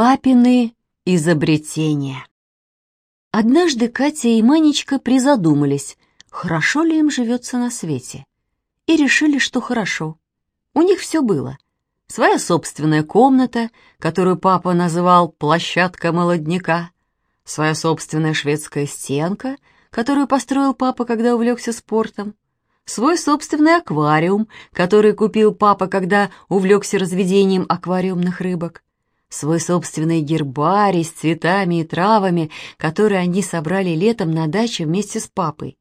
Папины изобретения. Однажды Катя и Манечка призадумались, хорошо ли им живется на свете, и решили, что хорошо. У них все было. Своя собственная комната, которую папа называл «площадка молодняка», своя собственная шведская стенка, которую построил папа, когда увлекся спортом, свой собственный аквариум, который купил папа, когда увлекся разведением аквариумных рыбок, свой собственный гербарий с цветами и травами, которые они собрали летом на даче вместе с папой.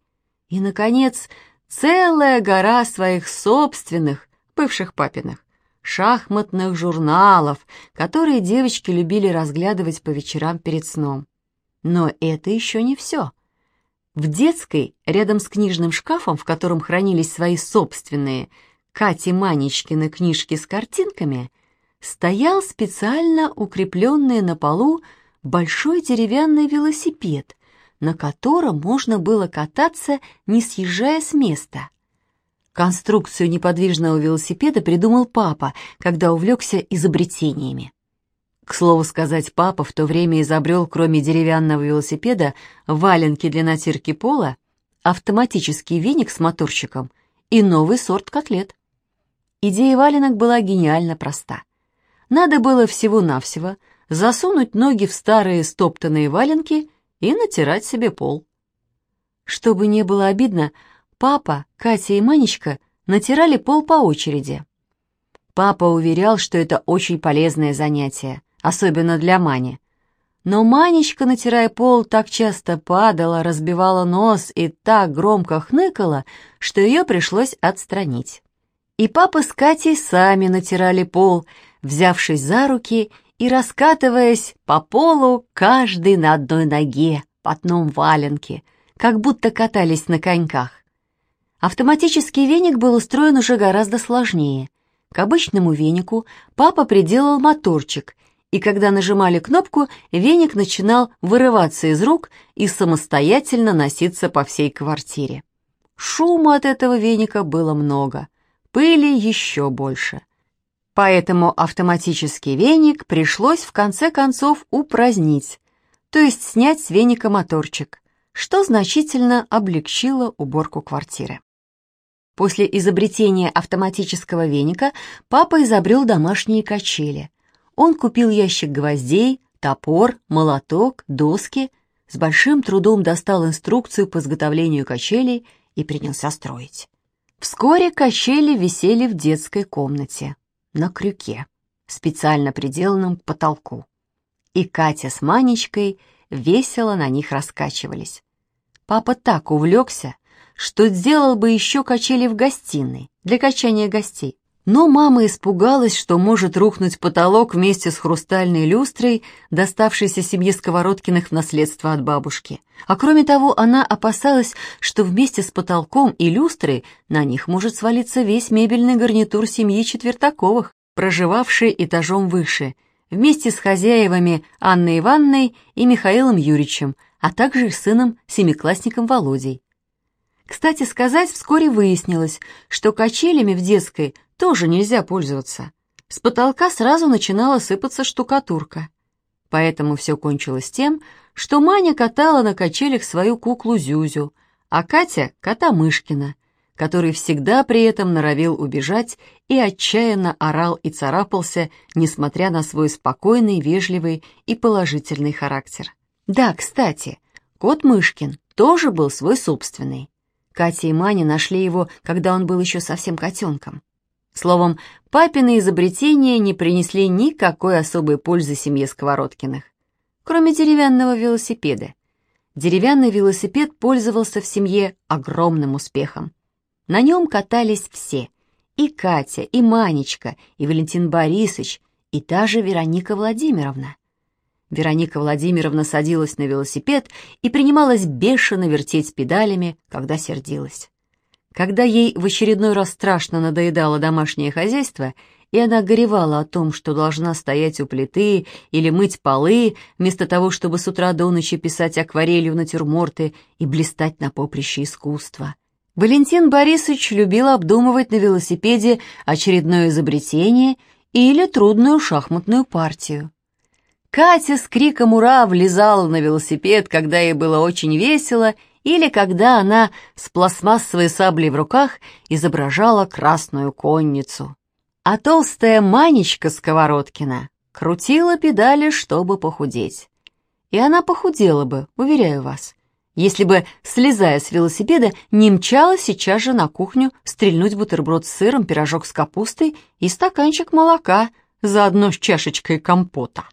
И, наконец, целая гора своих собственных, бывших папиных, шахматных журналов, которые девочки любили разглядывать по вечерам перед сном. Но это еще не все. В детской, рядом с книжным шкафом, в котором хранились свои собственные Кати Манечкины книжки с картинками, стоял специально укрепленный на полу большой деревянный велосипед, на котором можно было кататься, не съезжая с места. Конструкцию неподвижного велосипеда придумал папа, когда увлекся изобретениями. К слову сказать, папа в то время изобрел, кроме деревянного велосипеда, валенки для натирки пола, автоматический веник с моторчиком и новый сорт котлет. Идея валенок была гениально проста. Надо было всего-навсего засунуть ноги в старые стоптанные валенки и натирать себе пол. Чтобы не было обидно, папа, Катя и Манечка натирали пол по очереди. Папа уверял, что это очень полезное занятие, особенно для Мани. Но Манечка, натирая пол, так часто падала, разбивала нос и так громко хныкала, что ее пришлось отстранить. И папа с Катей сами натирали пол, взявшись за руки и раскатываясь по полу каждый на одной ноге, по одном валенке, как будто катались на коньках. Автоматический веник был устроен уже гораздо сложнее. К обычному венику папа приделал моторчик, и когда нажимали кнопку, веник начинал вырываться из рук и самостоятельно носиться по всей квартире. Шума от этого веника было много, пыли еще больше. Поэтому автоматический веник пришлось в конце концов упразднить, то есть снять с веника моторчик, что значительно облегчило уборку квартиры. После изобретения автоматического веника папа изобрел домашние качели. Он купил ящик гвоздей, топор, молоток, доски, с большим трудом достал инструкцию по изготовлению качелей и принялся строить. Вскоре качели висели в детской комнате на крюке, специально приделанном к потолку. И Катя с Манечкой весело на них раскачивались. Папа так увлекся, что сделал бы еще качели в гостиной для качания гостей. Но мама испугалась, что может рухнуть потолок вместе с хрустальной люстрой, доставшейся семье Сковородкиных в наследство от бабушки. А кроме того, она опасалась, что вместе с потолком и люстрой на них может свалиться весь мебельный гарнитур семьи Четвертаковых, проживавшей этажом выше, вместе с хозяевами Анной Ивановной и Михаилом Юрьевичем, а также их сыном, семиклассником Володей. Кстати сказать, вскоре выяснилось, что качелями в детской тоже нельзя пользоваться. С потолка сразу начинала сыпаться штукатурка. Поэтому все кончилось тем, что Маня катала на качелях свою куклу Зюзю, а Катя — кота Мышкина, который всегда при этом норовил убежать и отчаянно орал и царапался, несмотря на свой спокойный, вежливый и положительный характер. Да, кстати, кот Мышкин тоже был свой собственный. Катя и Маня нашли его, когда он был еще совсем котенком. Словом, папины изобретения не принесли никакой особой пользы семье Сковородкиных, кроме деревянного велосипеда. Деревянный велосипед пользовался в семье огромным успехом. На нем катались все — и Катя, и Манечка, и Валентин Борисович, и даже Вероника Владимировна. Вероника Владимировна садилась на велосипед и принималась бешено вертеть педалями, когда сердилась. Когда ей в очередной раз страшно надоедало домашнее хозяйство, и она горевала о том, что должна стоять у плиты или мыть полы, вместо того, чтобы с утра до ночи писать акварелью натюрморты и блистать на поприще искусства. Валентин Борисович любил обдумывать на велосипеде очередное изобретение или трудную шахматную партию. Катя с криком «Ура!» влезала на велосипед, когда ей было очень весело, или когда она с пластмассовой саблей в руках изображала красную конницу. А толстая Манечка Сковородкина крутила педали, чтобы похудеть. И она похудела бы, уверяю вас, если бы, слезая с велосипеда, не мчала сейчас же на кухню стрельнуть бутерброд с сыром, пирожок с капустой и стаканчик молока, заодно с чашечкой компота.